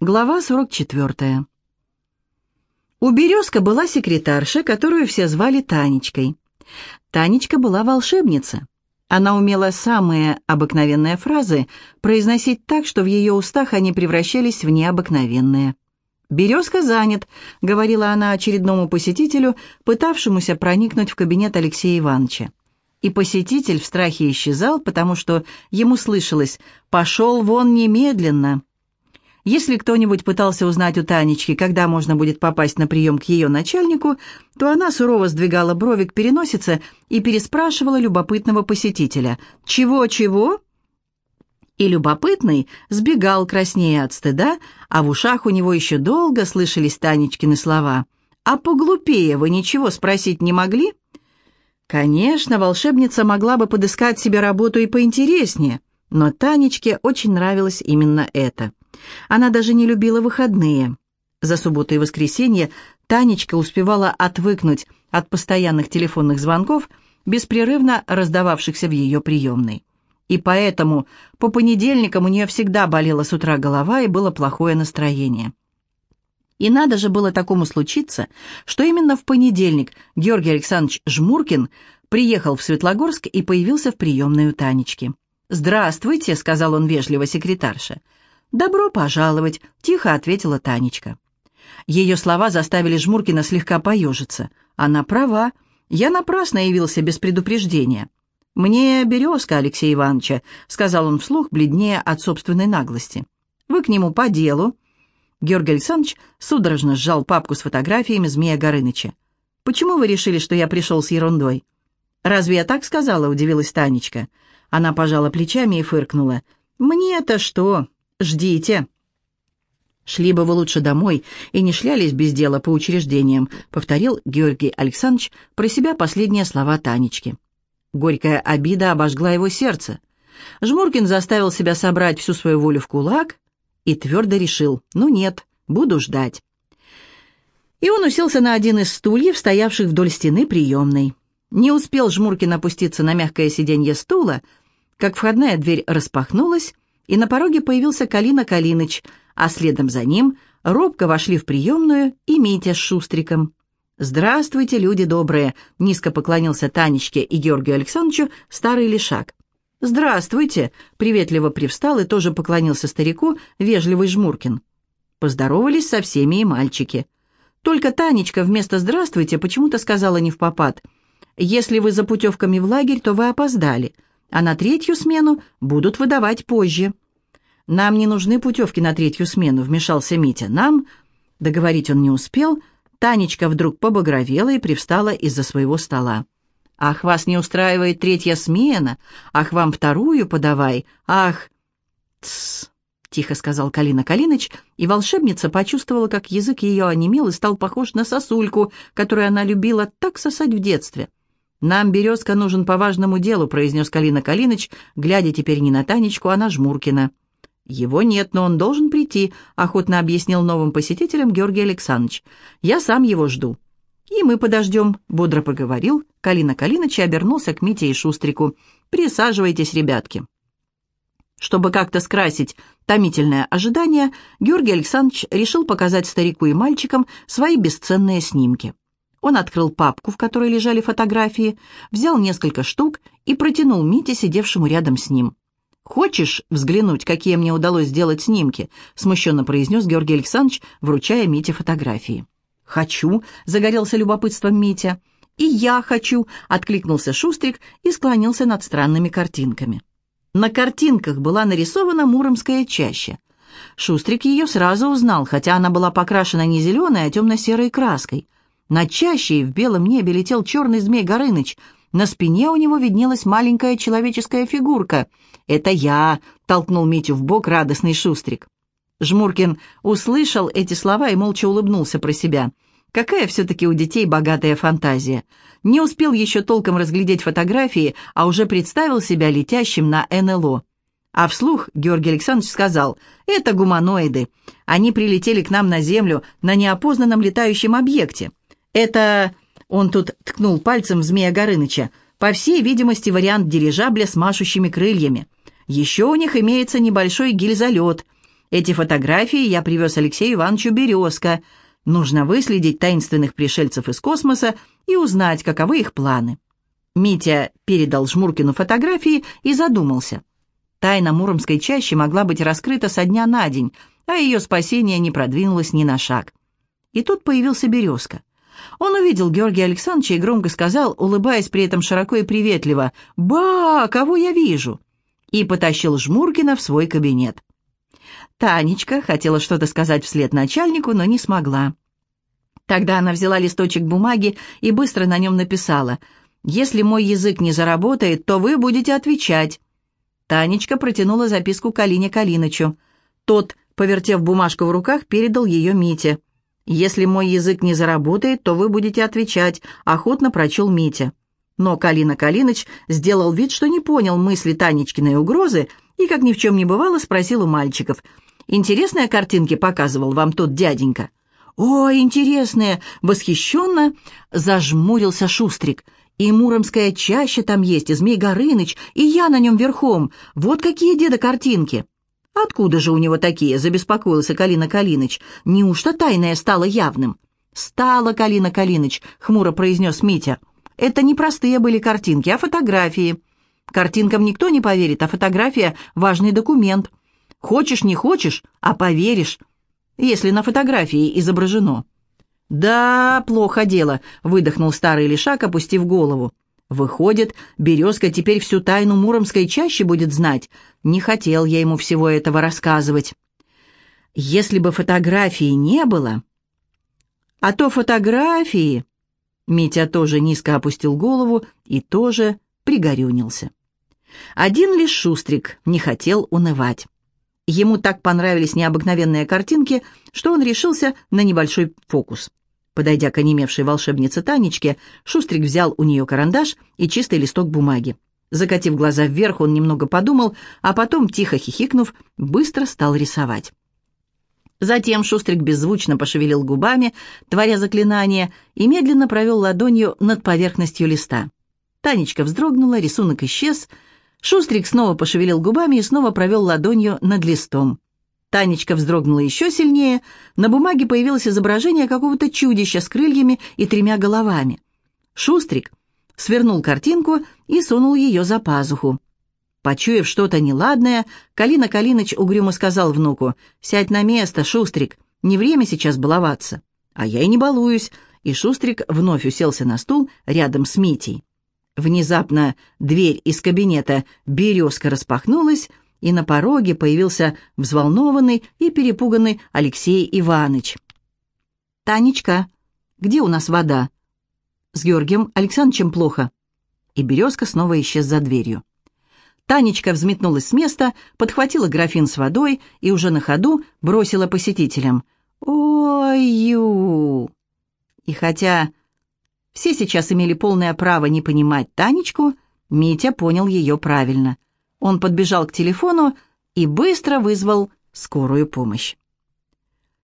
Глава 44. У Березка была секретарша, которую все звали Танечкой. Танечка была волшебница. Она умела самые обыкновенные фразы произносить так, что в ее устах они превращались в необыкновенные. «Березка занят», — говорила она очередному посетителю, пытавшемуся проникнуть в кабинет Алексея Ивановича. И посетитель в страхе исчезал, потому что ему слышалось «пошел вон немедленно». Если кто-нибудь пытался узнать у Танечки, когда можно будет попасть на прием к ее начальнику, то она сурово сдвигала брови к переносице и переспрашивала любопытного посетителя «Чего-чего?» И любопытный сбегал краснее от стыда, а в ушах у него еще долго слышались Танечкины слова. «А поглупее вы ничего спросить не могли?» Конечно, волшебница могла бы подыскать себе работу и поинтереснее, но Танечке очень нравилось именно это. Она даже не любила выходные. За субботу и воскресенье Танечка успевала отвыкнуть от постоянных телефонных звонков, беспрерывно раздававшихся в ее приемной. И поэтому по понедельникам у нее всегда болела с утра голова и было плохое настроение. И надо же было такому случиться, что именно в понедельник Георгий Александрович Жмуркин приехал в Светлогорск и появился в приемной у Танечки. «Здравствуйте», — сказал он вежливо секретарше. «Добро пожаловать», — тихо ответила Танечка. Ее слова заставили Жмуркина слегка поежиться. Она права. Я напрасно явился без предупреждения. «Мне березка Алексея Ивановича», — сказал он вслух, бледнее от собственной наглости. «Вы к нему по делу». Георгий Александрович судорожно сжал папку с фотографиями Змея Горыныча. «Почему вы решили, что я пришел с ерундой?» «Разве я так сказала?» — удивилась Танечка. Она пожала плечами и фыркнула. «Мне-то что? Ждите». «Шли бы вы лучше домой и не шлялись без дела по учреждениям», повторил Георгий Александрович про себя последние слова Танечки. Горькая обида обожгла его сердце. Жмуркин заставил себя собрать всю свою волю в кулак и твердо решил, ну нет, буду ждать. И он уселся на один из стульев, стоявших вдоль стены приемной. Не успел Жмуркин опуститься на мягкое сиденье стула, как входная дверь распахнулась, и на пороге появился Калина Калиныч, а следом за ним робко вошли в приемную и Митя с Шустриком. «Здравствуйте, люди добрые!» — низко поклонился Танечке и Георгию Александровичу старый лишак. «Здравствуйте!» — приветливо привстал и тоже поклонился старику, вежливый Жмуркин. Поздоровались со всеми и мальчики. Только Танечка вместо «здравствуйте» почему-то сказала не в попад. «Если вы за путевками в лагерь, то вы опоздали а на третью смену будут выдавать позже». «Нам не нужны путевки на третью смену», — вмешался Митя. «Нам...» Договорить он не успел. Танечка вдруг побагровела и привстала из-за своего стола. «Ах, вас не устраивает третья смена? Ах, вам вторую подавай? Ах...» «Тссс», — тихо сказал Калина Калиныч, и волшебница почувствовала, как язык ее онемел и стал похож на сосульку, которую она любила так сосать в детстве. «Нам березка нужен по важному делу», — произнес Калина Калиныч, глядя теперь не на Танечку, а на Жмуркина. «Его нет, но он должен прийти», — охотно объяснил новым посетителям Георгий Александрович. «Я сам его жду». «И мы подождем», — бодро поговорил. Калина Калиныч обернулся к Мите и Шустрику. «Присаживайтесь, ребятки». Чтобы как-то скрасить томительное ожидание, Георгий Александрович решил показать старику и мальчикам свои бесценные снимки. Он открыл папку, в которой лежали фотографии, взял несколько штук и протянул Мите, сидевшему рядом с ним. «Хочешь взглянуть, какие мне удалось сделать снимки?» смущенно произнес Георгий Александрович, вручая Мите фотографии. «Хочу», — загорелся любопытством Митя. «И я хочу», — откликнулся Шустрик и склонился над странными картинками. На картинках была нарисована Муромская чаща. Шустрик ее сразу узнал, хотя она была покрашена не зеленой, а темно-серой краской — над чащей в белом небе летел черный змей Горыныч. На спине у него виднелась маленькая человеческая фигурка. «Это я!» — толкнул Митю в бок радостный шустрик. Жмуркин услышал эти слова и молча улыбнулся про себя. Какая все-таки у детей богатая фантазия. Не успел еще толком разглядеть фотографии, а уже представил себя летящим на НЛО. А вслух Георгий Александрович сказал, «Это гуманоиды. Они прилетели к нам на Землю на неопознанном летающем объекте. Это...» Он тут ткнул пальцем в змея Горыныча. «По всей видимости, вариант дирижабля с машущими крыльями. Еще у них имеется небольшой гильзолет. Эти фотографии я привез Алексею Ивановичу Березко. Нужно выследить таинственных пришельцев из космоса и узнать, каковы их планы». Митя передал Жмуркину фотографии и задумался. Тайна Муромской чащи могла быть раскрыта со дня на день, а ее спасение не продвинулось ни на шаг. И тут появился Березка. Он увидел Георгия Александровича и громко сказал, улыбаясь при этом широко и приветливо, «Ба, кого я вижу?» и потащил Жмуркина в свой кабинет. Танечка хотела что-то сказать вслед начальнику, но не смогла. Тогда она взяла листочек бумаги и быстро на нем написала «Если мой язык не заработает, то вы будете отвечать». Танечка протянула записку Калине Калинычу. Тот, повертев бумажку в руках, передал ее Мите. «Если мой язык не заработает, то вы будете отвечать», — охотно прочел Митя. Но Калина Калиныч сделал вид, что не понял мысли Танечкиной угрозы и, как ни в чем не бывало, спросил у мальчиков. «Интересные картинки показывал вам тот дяденька?» «О, интересные!» — восхищенно зажмурился Шустрик. «И Муромская чаще там есть, и Змей Горыныч, и я на нем верхом. Вот какие деда картинки!» «Откуда же у него такие?» — забеспокоился Калина Калиныч. «Неужто тайное стало явным?» «Стало, Калина Калиныч», — хмуро произнес Митя. Это не простые были картинки, а фотографии. Картинкам никто не поверит, а фотография – важный документ. Хочешь, не хочешь, а поверишь, если на фотографии изображено. «Да, плохо дело», — выдохнул старый лишак, опустив голову. «Выходит, Березка теперь всю тайну Муромской чаще будет знать. Не хотел я ему всего этого рассказывать. Если бы фотографии не было...» «А то фотографии...» Митя тоже низко опустил голову и тоже пригорюнился. Один лишь Шустрик не хотел унывать. Ему так понравились необыкновенные картинки, что он решился на небольшой фокус. Подойдя к онемевшей волшебнице Танечке, Шустрик взял у нее карандаш и чистый листок бумаги. Закатив глаза вверх, он немного подумал, а потом, тихо хихикнув, быстро стал рисовать. Затем Шустрик беззвучно пошевелил губами, творя заклинание, и медленно провел ладонью над поверхностью листа. Танечка вздрогнула, рисунок исчез. Шустрик снова пошевелил губами и снова провел ладонью над листом. Танечка вздрогнула еще сильнее. На бумаге появилось изображение какого-то чудища с крыльями и тремя головами. Шустрик свернул картинку и сунул ее за пазуху. Почуяв что-то неладное, Калина Калиныч угрюмо сказал внуку, «Сядь на место, Шустрик, не время сейчас баловаться». «А я и не балуюсь», и Шустрик вновь уселся на стул рядом с Митей. Внезапно дверь из кабинета «Березка» распахнулась, и на пороге появился взволнованный и перепуганный Алексей Иванович. «Танечка, где у нас вода?» «С Георгием Александровичем плохо». И Березка снова исчез за дверью. Танечка взметнулась с места, подхватила графин с водой и уже на ходу бросила посетителям. «Ой-ю!» И хотя все сейчас имели полное право не понимать Танечку, Митя понял ее правильно. Он подбежал к телефону и быстро вызвал скорую помощь.